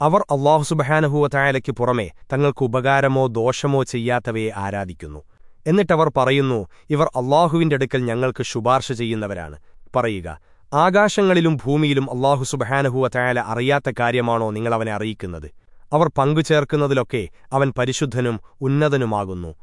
അവർ അള്ളാഹു സുബഹാനഹുവ പുറമെ തങ്ങൾക്ക് ഉപകാരമോ ദോഷമോ ചെയ്യാത്തവയെ ആരാധിക്കുന്നു. എന്നിട്ടവർ പറയുന്നു ഇവർ അള്ളാഹുവിന്റെ അടുക്കൽ ഞങ്ങൾക്ക് ശുപാർശ ചെയ്യുന്നവരാണ്. പറയുക ആകാശങ്ങളിലും ഭൂമിയിലും അള്ളാഹു സുബഹാനഹുവ അറിയാത്ത കാര്യമാണോ നിങ്ങളവനെ അറിയിക്കുന്നത്? അവർ പങ്കുചേർക്കുന്നതിലൊക്കെ അവൻ പരിശുദ്ധനും ഉന്നതനുമാകുന്നു.